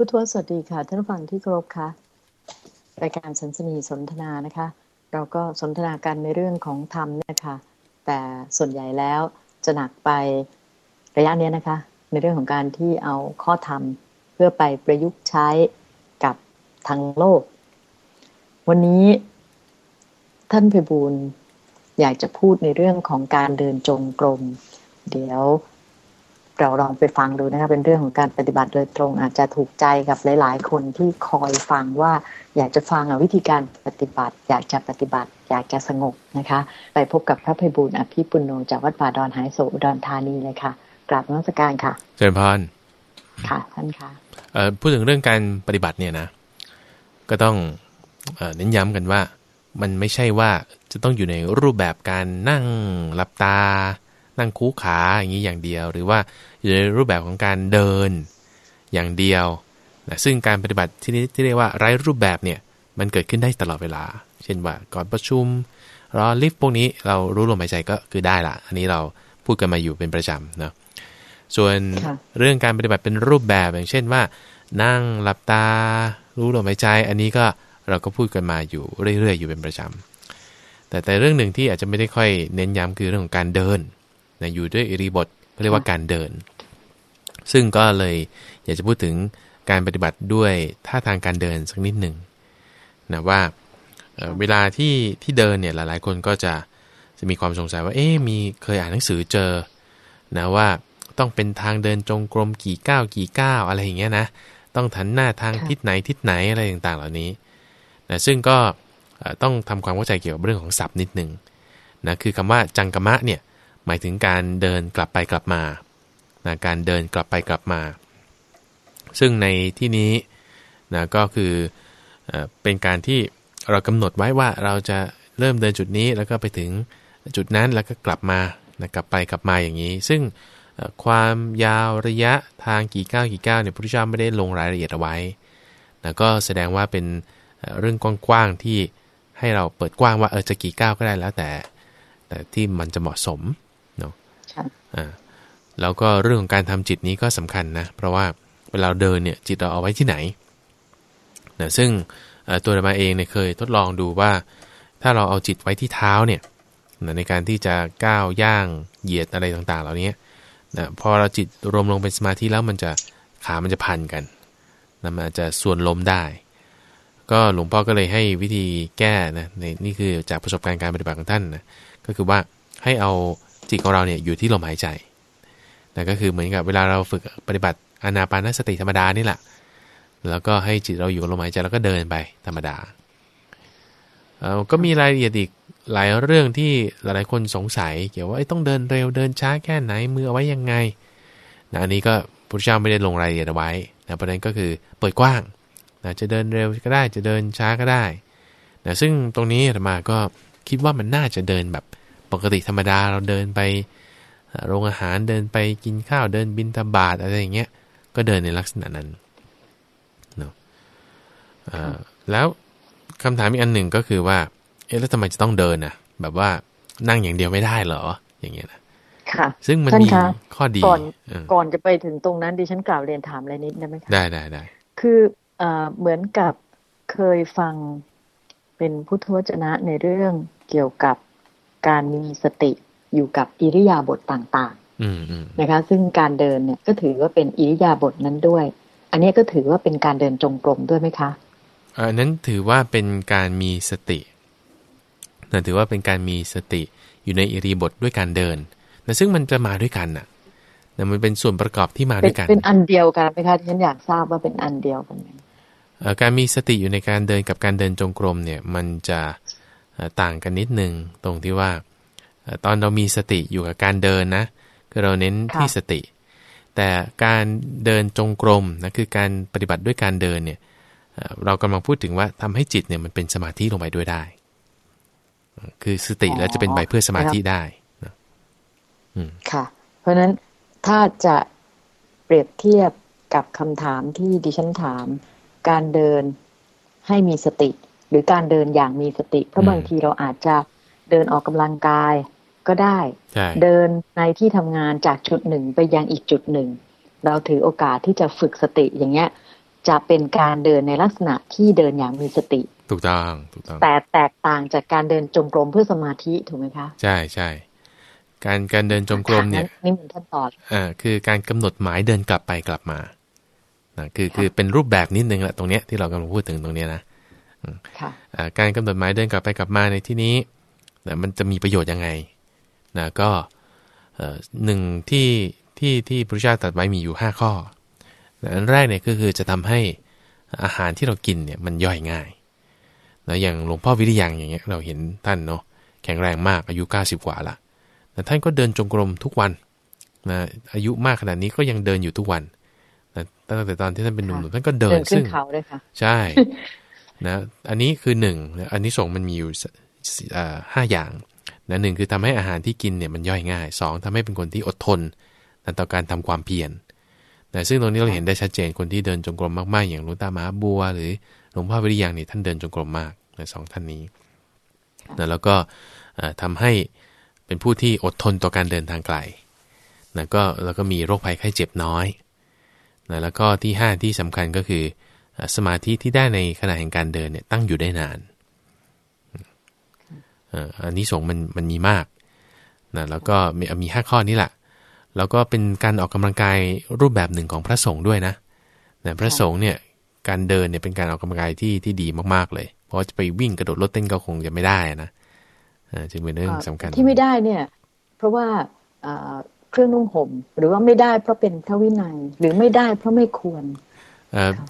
ผู้ทวสวัสดีค่ะ ท่านฟังที่เคารพค่ะรายการสันสนีสนทนานะคะ เราก็สนทนากันในเรื่องของธรรมเนี่ยค่ะ แต่ส่วนใหญ่แล้วจะหนักไประยะนี้นะคะ ในเรื่องของการที่เอาข้อธรรมเพื่อไปประยุกต์ใช้กับทางโลก วันนี้ท่านเพบูลอยากจะพูดในเรื่องของการเดินจงกรม เดี๋ยว เราลองไปฟังดูนะคะเป็นเรื่องของการปฏิบัติโดยตรง อาจจะถูกใจกับหลาย ๆ คนที่คอยฟังว่า อยากจะฟังวิธีการปฏิบัติ อยากจะปฏิบัติ อยากจะสงบนะคะ ไปพบกับพระภัยบุญอภิปุโนจากวัดป่าดอนหายโศอุดรธานีเลยค่ะกราบนมัสการค่ะเจริญพรค่ะท่านค่ะพูดถึงเรื่องการปฏิบัติเนี่ยนะ ก็ต้องเน้นย้ำกันว่า มันไม่ใช่ว่าจะต้องอยู่ในรูปแบบการนั่งหลับตา นั่งคูขาอย่างนี้อย่างเดียว หรือว่าอยู่ในรูปแบบของการเดินอย่างเดียวนะซึ่งการปฏิบัติที่นี้ที่เรียกว่าไร้รูปแบบเนี่ยมันเกิดขึ้นได้ตลอดเวลา เช่นว่าก่อนประชุมรอลิฟต์พวกนี้เรารู้ลมหายใจก็คือได้ละอันนี้เราพูดกันมาอยู่เป็นประจำเนาะส่วนเรื่องการปฏิบัติเป็นรูปแบบอย่างเช่นว่า นั่งหลับตา รู้ลมหายใจ อันนี้ก็เราก็พูดกันมาอยู่เรื่อยๆอยู่เป็นประจำแต่แต่เรื่องหนึ่งที่อาจจะไม่ได้ค่อยเน้นย้ำคือเรื่องของการเดิน นะอยู่ด้วยอิริบทเรียกว่าการเดิน ซึ่งก็เลยอยากจะพูดถึงการปฏิบัติด้วยท่าทางการเดินสักนิดหนึ่งนะว่าเวลาที่ที่เดินเนี่ยหลายๆ คนก็จะจะมีความสงสัยว่าเอ๊มีเคยอ่านหนังสือเจอนะว่าต้องเป็นทางเดินจงกรมกี่ก้าวกี่ก้าวอะไรอย่างเงี้ยนะต้องถันหน้าทางทิศไหนทิศไหนอะไรต่างๆ เหล่านี้นะซึ่งก็ต้องทำความเข้าใจเกี่ยวกับเรื่องของศัพท์นิดหนึ่งนะคือคำว่าจังกะมะเนี่ย หมายถึงการเดินกลับไปกลับมานะการเดินกลับไปกลับมา ซึ่งในที่นี้นะก็คือเป็นการที่เรากำหนดไว้ว่าเราจะเริ่มเดินจุดนี้แล้วก็ไปถึงจุดนั้นแล้วก็กลับมานะกลับไปกลับมาอย่างนี้ ซึ่งความยาวระยะทางกี่ก้าวกี่ก้าวเนี่ยพระพุทธเจ้าไม่ได้ลงรายละเอียดเอาไว้นะก็แสดงว่าเป็นเรื่องกว้างๆที่ให้เราเปิดกว้างว่าเออจะกี่ก้าวก็ได้แล้วแต่ แต่ที่มันจะเหมาะสม อ่าแล้วก็เรื่องของการทำจิตนี้ก็สำคัญนะ เพราะว่าเวลาเดินเนี่ยจิตเราเอาไว้ที่ไหนนะซึ่งตัวมาเองเนี่ยเคยทดลองดูว่า ถ้าเราเอาจิตไว้ที่เท้าเนี่ยในการที่จะก้าวย่างเหยียดอะไรต่างๆ เหล่านี้นะพอเราจิตรวมลงเป็นสมาธิแล้วมันจะขามันจะพันกันนะมันอาจจะส่วนล้มได้ ก็หลวงพ่อก็เลยให้วิธีแก้นะในนี่คือจากประสบการณ์การปฏิบัติของท่านนะก็คือว่าให้เอา จิตของเราเนี่ยอยู่ที่ลมหายใจนะก็คือเหมือนกับเวลาเราฝึกปฏิบัติอนาปานสติธรรมดานี่แหละแล้วก็ให้จิตเราอยู่กับลมหายใจแล้วก็เดินไปธรรมดาก็มีรายละเอียดอีกหลายเรื่องที่หลายๆคนสงสัย เกี่ยวว่าต้องเดินเร็วเดินช้าแค่ไหนมือเอาไว้ยังไงนะอันนี้ก็พระเจ้าไม่ได้ลงรายละเอียดเอาไว้นะเพราะนั้นก็คือเปิดกว้างนะจะเดินเร็วก็ได้จะเดินช้าก็ได้นะซึ่งตรงนี้ธรรมาก็คิดว่ามันน่าจะเดินแบบ ปกติธรรมดาเราเดินไปโรงอาหารเดินไปกินข้าวเดินบินทบาทอะไรอย่างเงี้ย ก็เดินในลักษณะนั้นเนาะแล้วคำถามอีกอันหนึ่งก็คือว่า เอ๊ะแล้วทำไมจะต้องเดินนะแบบว่านั่งอย่างเดียวไม่ได้เหรอ อย่างเงี้ยนะค่ะ ซึ่งมันมีข้อดีก่อนก่อนจะไปถึงตรงนั้นดิฉันกล่าวเรียนถามอะไรนิดได้ไหมคะได้ได้ได้คือเอ่อเหมือนกับเคยฟังเป็นพุทธวจนะในเรื่องเกี่ยวกับ การมีสติอยู่กับอิริยาบถต่างๆนะคะ ซึ่งการเดินเนี่ยก็ถือว่าเป็นอิริยาบถนั้นด้วย อันนี้ก็ถือว่าเป็นการเดินจงกรมด้วยไหมคะอันนั้นถือว่าเป็นการมีสตินั่นถือว่าเป็นการมีสติอยู่ในอิริบทด้วยการเดินนะซึ่งมันจะมาด้วยกันน่ะนะมันเป็นส่วนประกอบที่มาด้วยกัน เป็นอันเดียวกันไหมคะที่ฉันอยากทราบว่าเป็นอันเดียวกันไหมการมีสติอยู่ในการเดินกับการเดินจงกรมเนี่ย มันจะ ต่างกันนิดนึงตรงที่ว่าตอนเรามีสติอยู่กับการเดินนะคือเราเน้นที่สติ แต่การเดินจงกรมนะคือการปฏิบัติด้วยการเดินเนี่ยเรากำลังพูดถึงว่าทำให้จิตเนี่ยมันเป็นสมาธิลงไปด้วยได้ คือสติแล้วจะเป็นใบเพื่อสมาธิได้นะค่ะ เพราะฉะนั้นถ้าจะเปรียบเทียบกับคำถามที่ดิฉันถาม การเดินให้มีสติ หรือการเดินอย่างมีสติ เพราะบางทีเราอาจจะเดินออกกำลังกายก็ได้ เดินในที่ทำงานจากจุดหนึ่งไปยังอีกจุดหนึ่ง เราถือโอกาสที่จะฝึกสติอย่างเงี้ย จะเป็นการเดินในลักษณะที่เดินอย่างมีสติ ถูกต้องถูกต้องแต่แตกต่างจากการเดินจงกรมเพื่อสมาธิถูกไหมคะ ใช่ใช่การการเดินจงกรมเนี่ยค่ะนี่มันท่านตอบอ่าคือการกำหนดหมายเดินกลับไปกลับมานะคือคือเป็นรูปแบบนิดนึงแหละตรงเนี้ยที่เรากำลังพูดถึงตรงเนี้ยนะค่ะอ่า การกำหนดหมายเดินกลับไปกลับมาในที่นี้นะมันจะมีประโยชน์ยังไงนะก็เอ่อหนึ่งที่ที่ที่พระเจ้าตรัสไว้มีอยู่ 5 ข้อนะอันแรกเนี่ยก็คือจะทำให้อาหารที่เรากินเนี่ยมันย่อยง่ายนะอย่างหลวงพ่อวิริยังอย่างเงี้ยเราเห็นท่านเนาะแข็งแรงมากอายุ 90 กว่าละแต่ท่านก็เดินจงกรมทุกวันนะอายุมากขนาดนี้ก็ยังเดินอยู่ทุกวันนะตั้งแต่ตอนที่ท่านเป็นหนุ่มๆท่านก็เดิเดินนขึ้ซึ่นงเขาด้วยค่ะใช่ นะอันนี้คือหนึ่งอันนี้ส่งมันมีอยู่ห้าอย่างนะหนึ่งคือทำให้อาหารที่กินเนี่ยมันย่อยง่ายสองทำให้เป็นคนที่อดทนนะต่อการทำความเพียรนะซึ่งตรงนี้เราเห็นได้ชัดเจนคนที่เดินจงกรมมากๆ อย่างหลวงตามหาบัว หรือหลวงพ่อวิริยังเนี่ยท่านเดินจงกรมมากนะสองท่านนี้นะแล้วก็เอ่อทำให้เป็นผู้ที่อดทนต่อการเดินทางไกลนะก็แล้วก็มีโรคภัยไข้เจ็บน้อยนะแล้วก็ที่ห้าที่สำคัญก็คือ สมาธิที่ได้ในขณะแห่งการเดินเนี่ยตั้งอยู่ได้นานอันนี้สงส์มันมันมีมากนะแล้วก็มีมีห้าข้อนี้แหละแล้วก็เป็นการออกกำลังกายรูปแบบหนึ่งของพระสงฆ์ด้วยนะนะพระสงฆ์เนี่ยการเดินเนี่ยเป็นการออกกำลังกายที่ที่ดีมากๆเลย เพราะจะไปวิ่งกระโดดรถเต้นก็คงจะไม่ได้นะจึงเป็นเรื่องสำคัญที่ไม่ได้เนี่ย เพราะว่าเครื่องนุ่งห่มหรือว่าไม่ได้เพราะเป็นพระวินัยหรือไม่ได้เพราะไม่ควร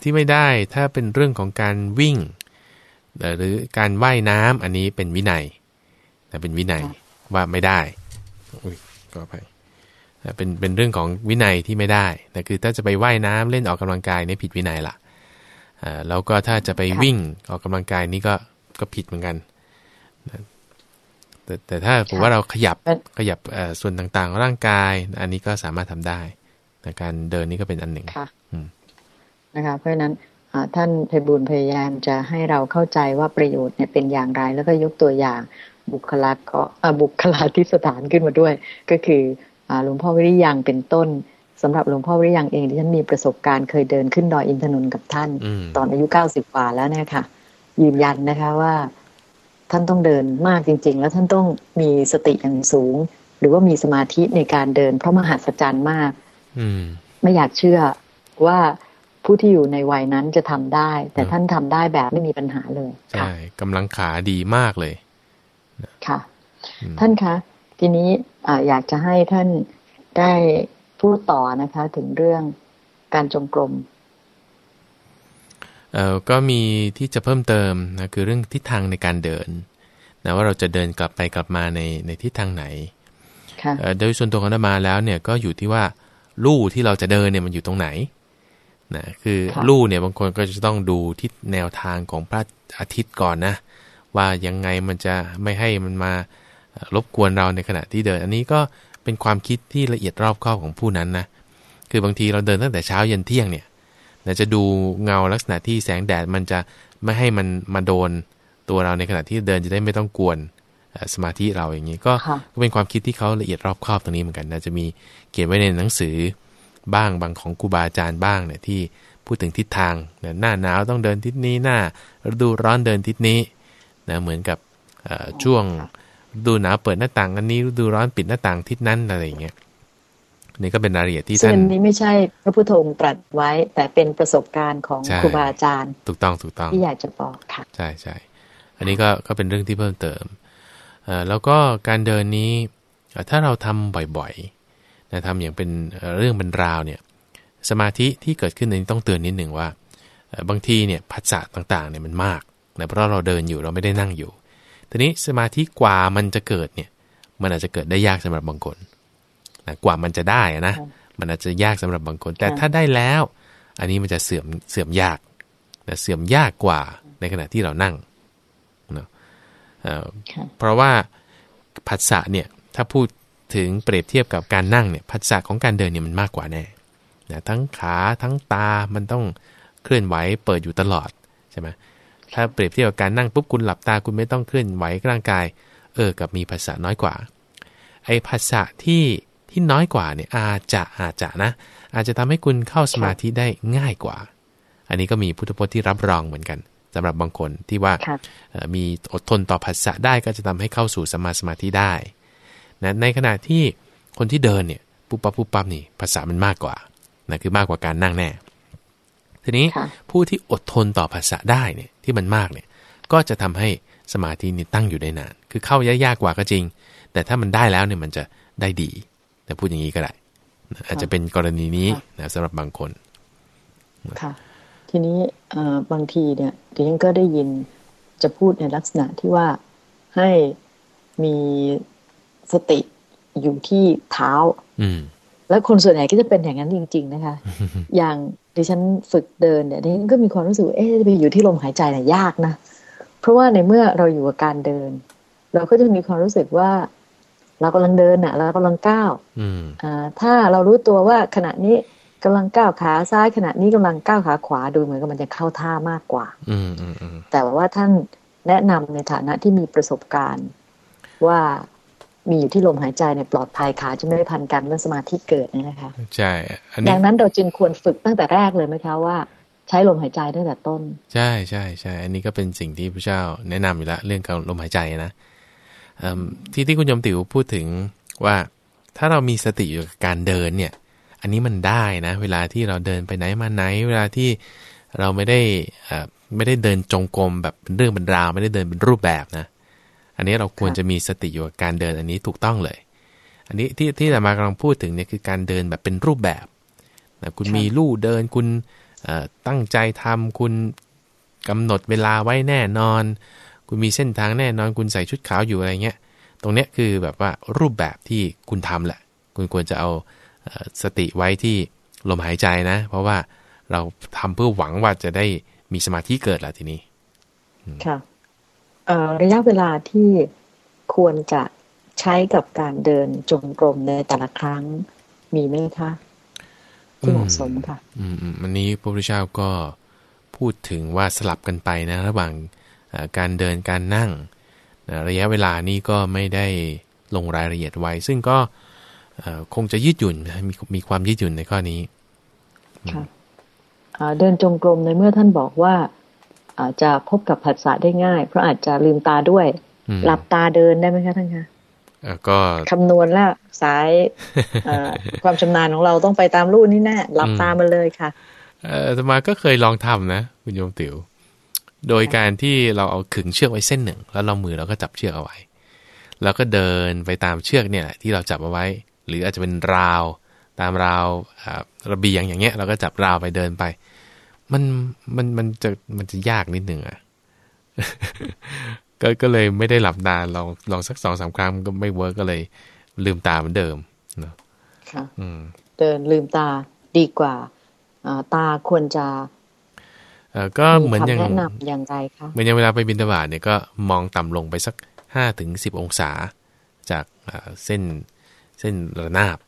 ที่ไม่ได้ถ้าเป็นเรื่องของการวิ่งเอ่อหรือการว่ายน้ำอันนี้เป็นวินัยแต่เป็นวินัยค่ะว่าไม่ได้อุ้ยก็ไปแต่เป็นเป็นเรื่องของวินัยที่ไม่ได้แต่คือถ้าจะไปว่ายน้ำเล่นออกกำลังกายเนี่ยผิดวินัยละอ่าแล้วก็ถ้าจะไปวิ่งออกกำลังกายนี่ก็ก็ผิดเหมือนกันนะแต่แต่ถ้าผมว่าเราขยับเอ่อขยับเอ่อส่วนต่างๆของร่างกาย อันนี้ก็สามารถทำได้แต่การเดินนี่ก็เป็นอันหนึ่งค่ะอืม นะคะ เพราะฉะนั้นอ่าท่านไพบูลย์พยายามจะให้เราเข้าใจว่าประโยชน์เนี่ยเป็นอย่างไร แล้วก็ยกตัวอย่างบุคลากรอ่าบุคลาธิสถานขึ้นมาด้วย ก็คืออ่าหลวงพ่อวิริยังเป็นต้นสำหรับหลวงพ่อวิริยังเองที่ฉันมีประสบการณ์เคยเดินขึ้นดอยอินทนนท์กับท่านอืมตอนอายุเก้าสิบกว่าแล้วเนี่ยค่ะ ยืนยันนะคะว่า ท่านต้องเดินมากจริง ๆ แล้วท่านต้องมีสติอย่างสูง หรือว่ามีสมาธิในการเดิน เพราะมหัศจรรย์มาก อืมไม่อยากเชื่อว่า ผู้ที่อยู่ในวัยนั้นจะทำได้ แต่อืมท่านทำได้แบบไม่มีปัญหาเลยค่ะใช่กำลังขาดีมากเลยค่ะอืมท่านคะทีนี้อ่าอยากจะให้ท่านได้พูดต่อนะคะ ถึงเรื่องการจงกรมเอ่อก็มีที่จะเพิ่มเติมนะคือเรื่องทิศทางในการเดินนะว่าเราจะเดินกลับไปกลับมาในในทิศทางไหนค่ะเอ่อโดยส่วนตัวของอาตมาแล้วเนี่ยก็อยู่ที่ว่าลู่ที่เราจะเดินเนี่ยมันอยู่ตรงไหน นะคือค่ะลู่เนี่ยบางคนก็จะต้องดูทิศแนวทางของพระอาทิตย์ก่อนนะ ว่ายังไงมันจะไม่ให้มันมาเอ่อรบกวนเราในขณะที่เดิน อันนี้ก็เป็นความคิดที่ละเอียดรอบคอบของผู้นั้นนะคือบางทีเราเดินตั้งแต่เช้าเย็นเที่ยงเนี่ยนะจะดูเงาลักษณะที่แสงแดดมันจะไม่ให้มันมาโดนตัวเราในขณะที่เดินจะได้ไม่ต้องกวนเอ่อสมาธิเราอย่างนี้ก็ค่ะก็เป็นความคิดที่เขาละเอียดรอบคอบตรงนี้เหมือนกันนะจะมีเขียนไว้ในหนังสือ บ้างบางของครูบาอาจารย์บ้างเนี่ยที่พูดถึงทิศทางนะหน้าหนาวต้องเดินทิศนี้หน้าฤดูร้อนเดินทิศนี้นะเหมือนกับเอ่อช่วงฤดูหนาวเปิดหน้าต่างอันนี้ฤดูร้อนปิดหน้าต่างทิศนั้นอะไรอย่างเงี้ยนี่ก็เป็นรายละเอียดที่ซึ่งท่านอันนี้ไม่ใช่พระพุทธองค์ตรัสไว้ แต่เป็นประสบการณ์ของใช่ครูบาอาจารย์ ถูกต้องถูกต้องที่อยากจะบอกค่ะใช่ใช่อันนี้ก็ก็เป็นเรื่องที่เพิ่มเติมเอ่อแล้วก็การเดินนี้เอ่อถ้าเราทำบ่อยๆ นะทำอย่างเป็นเอ่อเรื่องเป็นราวเนี่ยสมาธิที่เกิดขึ้นในนี้ต้องเตือนนิดหนึ่งว่าเอ่อบางทีเนี่ยผัสสะต่างๆเนี่ยมันมากนะเพราะเราเดินอยู่เราไม่ได้นั่งอยู่ทีนี้สมาธิกว่ามันจะเกิดเนี่ยมันอาจจะเกิดได้ยากสำหรับบางคนนะกว่ามันจะได้อะนะค่ะมันอาจจะยากสำหรับบางคน แต่ค่ะถ้าได้แล้ว อันนี้มันจะเสื่อมเสื่อมยากนะเสื่อมยากกว่าในขณะที่เรานั่งเนาะเอ่อค่ะเพราะว่าผัสสะเนี่ยถ้าพูด ถึงเปรียบเทียบกับการนั่งเนี่ยผัสสะของการเดินเนี่ยมันมากกว่าแน่นะทั้งขาทั้งตามันต้องเคลื่อนไหวเปิดอยู่ตลอดใช่ไหมถ้าเปรียบเทียบกับการนั่งปุ๊บคุณหลับตาคุณไม่ต้องเคลื่อนไหวร่างกาย เออกับมีผัสสะน้อยกว่า ไอ้ผัสสะที่ที่น้อยกว่าเนี่ยอาจจะอาจจะนะ อาจจะทำให้คุณเข้าสมาธิได้ง่ายกว่า อันนี้ก็มีพุทธพจน์ที่รับรองเหมือนกันสำหรับบางคนที่ว่าค่ะเอ่อมีอดทนต่อภาษะได้ก็จะทำให้เข้าสู่สมมาสมาธิได้ นะในขณะที่คนที่เดินเนี่ยปุ๊บปั๊บปุ๊บปั๊บนี่ภาษามันมากกว่านะคือมากกว่าการนั่งแน่ ทีนี้ค่ะผู้ที่อดทนต่อภาษาได้เนี่ยที่มันมากเนี่ยก็จะทำให้สมาธินี่ตั้งอยู่ได้นาน คือเข้ายากๆกว่าก็จริง แต่ถ้ามันได้แล้วเนี่ยมันจะได้ดี แต่พูดอย่างนี้ก็ได้นะอาจจะเป็นกรณีนี้นะสำหรับบางคนค่ะทีนี้เอ่อบางทีเนี่ยดิฉันก็ได้ยินจะพูดในลักษณะที่ว่าให้มี สติอยู่ที่เท้า อืมแล้วคนส่วนใหญ่ก็จะเป็นอย่างนั้นจริง ๆ นะคะ อย่างดิฉันฝึกเดินเนี่ยดิฉันก็มีความรู้สึกว่าเอ๊ะจะไปอยู่ที่ลมหายใจเนี่ยยากนะ เพราะว่าในเมื่อเราอยู่กับการเดิน เราก็จะมีความรู้สึกว่า เรากำลังเดินน่ะ เรากำลังก้าวอืมอ่าถ้าเรารู้ตัวว่าขณะนี้กำลังก้าวขาซ้ายขณะนี้กำลังก้าวขาขวาดูเหมือนกับมันจะเข้าท่ามากกว่า อืมอืมอืมแต่ว่าท่านแนะนำในฐานะที่มีประสบการณ์ ว่า มีอยู่ที่ลมหายใจในยปลอดภัยขาจะไม่ได้พันกันเมื่อสมาธิเกิดเนี่ยนะคะใช่อันนี้ดังนั้นเราจึงควรฝึกตั้งแต่แรกเลยไหมคะว่า ใช้ลมหายใจตั้งแต่ต้น ใช่ใช่ใช่อันนี้ก็เป็นสิ่งที่พระเจ้าแนะนำอยู่แล้วเรื่องการลมหายใจนะเอิ่มที่ที่คุณยมติ๋วพูดถึงว่าถ้าเรามีสติอยู่กับการเดินเนี่ย อันนี้มันได้นะ เวลาที่เราเดินไปไหนมาไหน เวลาที่เราไม่ได้เอ่อไม่ได้เดินจงกรมแบบเป็นเรื่องเป็นราว ไม่ได้เดินเป็นรูปแบบนะ อันนี้เราควรค่ะจะมีสติอยู่กับการเดินอันนี้ถูกต้องเลย อันนี้ที่ที่เรามากำลังพูดถึงเนี่ยคือการเดินแบบเป็นรูปแบบนะคุณมีลู่เดินคุณเอ่อตั้งใจทำคุณกำหนดเวลาไว้แน่นอน คุณมีเส้นทางแน่นอนคุณใส่ชุดขาวอยู่อะไรเงี้ย ตรงเนี้ยคือแบบว่ารูปแบบที่คุณทำแหละ คุณควรจะเอาเอ่อสติไว้ที่ลมหายใจนะ เพราะว่าเราทำเพื่อหวังว่าจะได้มีสมาธิเกิดละทีนี้ ค่ะเอ่อ ระยะเวลาที่ควรจะใช้กับการเดินจงกรมในแต่ละครั้งมีไหมคะที่เหมาะสมค่ะ อืมอืมอันนี้พระพุทธเจ้าก็พูดถึงว่าสลับกันไปนะ ระหว่างเอ่อการเดินการนั่งนะระยะเวลานี้ก็ไม่ได้ลงรายละเอียดไว้ ซึ่งก็เอ่อคงจะยืดหยุ่นนะมีมีความยืดหยุ่นในข้อนี้ค่ะอ่าเดินจงกรมในเมื่อท่านบอกว่า อาจจะพบกับผัสสะได้ง่าย เพราะอาจจะลืมตาด้วยอืมหลับตาเดินได้ไหมคะท่านคะเอ่อก็คำนวณแล้วสายเอ่อความชำนาญของเราต้องไปตามรูนี่แน่หลับตามาเลยค่ะเอ่ออาตมาก็เคยลองทำนะ คุณโยมติ๋วโดยการที่เราเอาขึงเชือกไว้เส้นหนึ่ง แล้วเรามือเราก็จับเชือกเอาไว้ แล้วก็เดินไปตามเชือกเนี่ยแหละที่เราจับเอาไว้ หรืออาจจะเป็นราว ตามราวอ่าระเบียงอย่างเงี้ยเราก็จับราวไปเดินไป มันมันมันจะมันจะยากนิดหนึ่งอะก็ก็เลยไม่ได้หลับตาลองลองสักสองสามครั้งก็ไม่ work ก็เลย ลืมตาเหมือนเดิมเนอะค่ะอืมเดินลืมตาดีกว่าอ่าตาควรจะเอ่อก็เหมือนคำอย่างแนะนำอย่างไรคะเหมือนอย่างเวลาไปบิณฑบาตเนี่ยก็มองต่ำลงไปสักห้าถึงสิบองศา จากอ่าเส้นเส้นระนาบ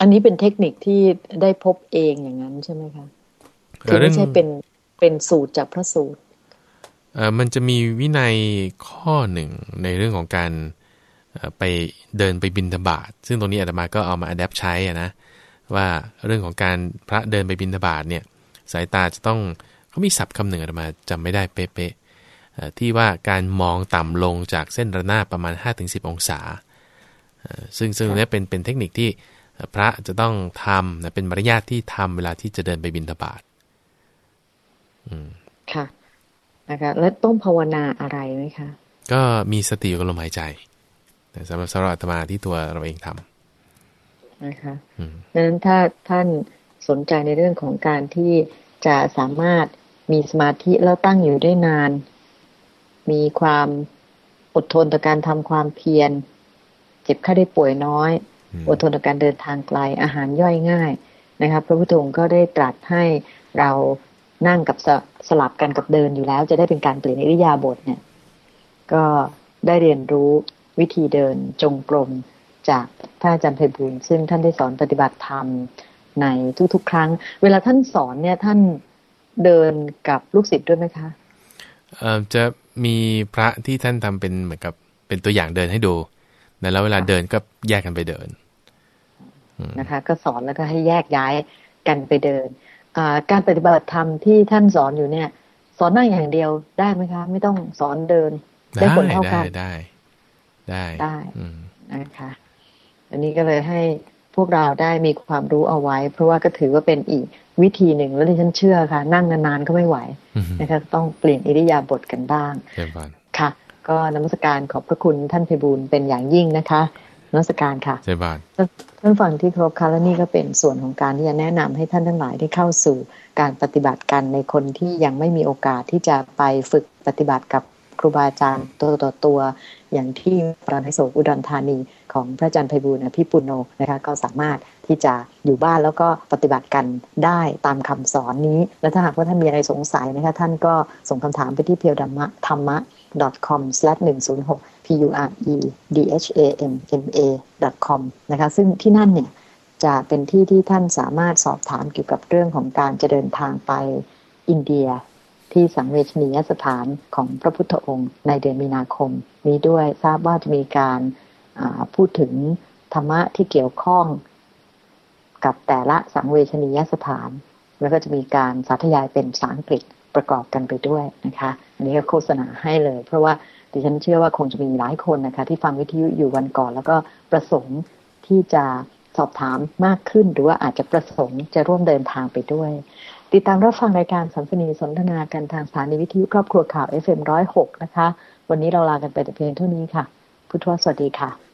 อันนี้เป็นเทคนิคที่ได้พบเองอย่างนั้นใช่ไหมคะ คือเรื่ไม่ใช่เป็นเป็นสูตรจากพระสูตรเอ่อมันจะมีวินัยข้อหนึ่งในเรื่องของการเอ่อไปเดินไปบินทบาทซึ่งตรงนี้อาตมาก็เอามาอัดแอปใช้อะนะว่าเรื่องของการพระเดินไปบินทบาทเนี่ยสายตาจะต้องเขามีศัพท์คำหนึ่งอาตมาจำไม่ได้เป๊ะๆเอ่อที่ว่าการมองต่ำลงจากเส้นระนาบประมาณ 5-10 องศาเอ่อซึ่งซึ่งตรงนี้เป็นเป็นเทคนิคที่พระจะต้องทำนะเป็นมารยาทที่ทำเวลาที่จะเดินไปบินทบาท ค่ะนะคะ แล้วต้องภาวนาอะไรไหมคะ ก็มีสติอยู่กับลมหายใจแต่สำหรับสำหรับอาตมาที่ตัวเราเองทำนะคะอืมดังนั้นถ้าท่านสนใจในเรื่องของการที่จะสามารถมีสมาธิแล้วตั้งอยู่ได้นาน มีความอดทนต่อการทำความเพียร เจ็บไข้ได้ป่วยน้อยอืมอดทนต่อการเดินทางไกลอาหารย่อยง่ายนะครับพระพุทธองค์ก็ได้ตรัสให้เรา นั่งกับสสลับกันกับเดินอยู่แล้ว จะได้เป็นการเปลี่ยนอิริยาบถเนี่ย ก็ได้เรียนรู้วิธีเดินจงกรมจากท่านอาจารย์ไพบูลย์ซึ่งท่านได้สอนปฏิบัติธรรมในทุกๆ ครั้ง เวลาท่านสอนเนี่ยท่านเดินกับลูกศิษย์ด้วยไหมคะเอ่อจะมีพระที่ท่านทำเป็นเหมือนกับเป็นตัวอย่างเดินให้ดูนะแล้วเวลาเดินก็แยกกันไปเดินนะคะ ก็สอนแล้วก็ให้แยกย้ายกันไปเดิน การปฏิบัติธรรมที่ท่านสอนอยู่เนี่ย สอนนั่งอย่างเดียวได้ไหมคะ ไม่ต้องสอนเดิน ได้ผลเท่ากันได้ ได้ได้นะคะอันนี้ก็เลยให้พวกเราได้มีความรู้เอาไว้ เพราะว่าก็ถือว่าเป็นอีกวิธีหนึ่งแล้วที่ฉันเชื่อค่ะ นั่งนานๆก็ไม่ไหวนะคะต้องเปลี่ยนอิริยาบถกันบ้างค่ะ ก็นมัสการขอบพระคุณท่านเพบูลเป็นอย่างยิ่งนะคะ นักสการค่ะใช่บ้านท่านฝั่งที่ครบค่ะและนี่ก็เป็นส่วนของการที่จะแนะนำให้ท่านทั้งหลายได้เข้าสู่การปฏิบัติกันในคนที่ยังไม่มีโอกาสที่จะไปฝึกปฏิบัติกับครูบาอาจารย์ตัวต่อตัว อย่างที่ปราณโสกอุดรธานีของพระอาจารย์ไพบูลนะพี่ปุณโนนะคะก็สามารถที่จะอยู่บ้านแล้วก็ปฏิบัติกันได้ตามคำสอนนี้ และถ้าหากว่าท่านมีอะไรสงสัยนะคะท่านก็ส่งคำถามไปที่เพียวธรรมะธรรมะ com/106 p u r e d h a m m a com นะคะซึ่งที่นั่นเนี่ยจะเป็นที่ที่ท่านสามารถสอบถามเกี่ยวกับเรื่องของการจะเดินทางไปอินเดีย ที่สังเวชนียสถานของพระพุทธองค์ในเดือนมีนาคม นี้ด้วยทราบว่าจะมีการพูดถึงธรรมะที่เกี่ยวข้องกับแต่ละสังเวชนียสถาน แล้วก็จะมีการสาธยายเป็นภาษาอังกฤษประกอบกันไปด้วยนะคะ อันนี้ก็โฆษณาให้เลย เพราะว่า ดิฉันเชื่อว่าคงจะมีหลายคนนะคะ ที่ฟังวิทยุอยู่วันก่อน แล้วก็ประสงค์ที่จะสอบถามมากขึ้น หรือว่าอาจจะประสงค์จะร่วมเดินทางไปด้วย ติดตามรับฟังรายการสัมสนีสนทนากันทางสถานีวิทยุครอบครัวข่าว FM106 นะคะ วันนี้เราลากันไปแต่เพียงเท่านี้ค่ะ พุทธวสวัสดีค่ะ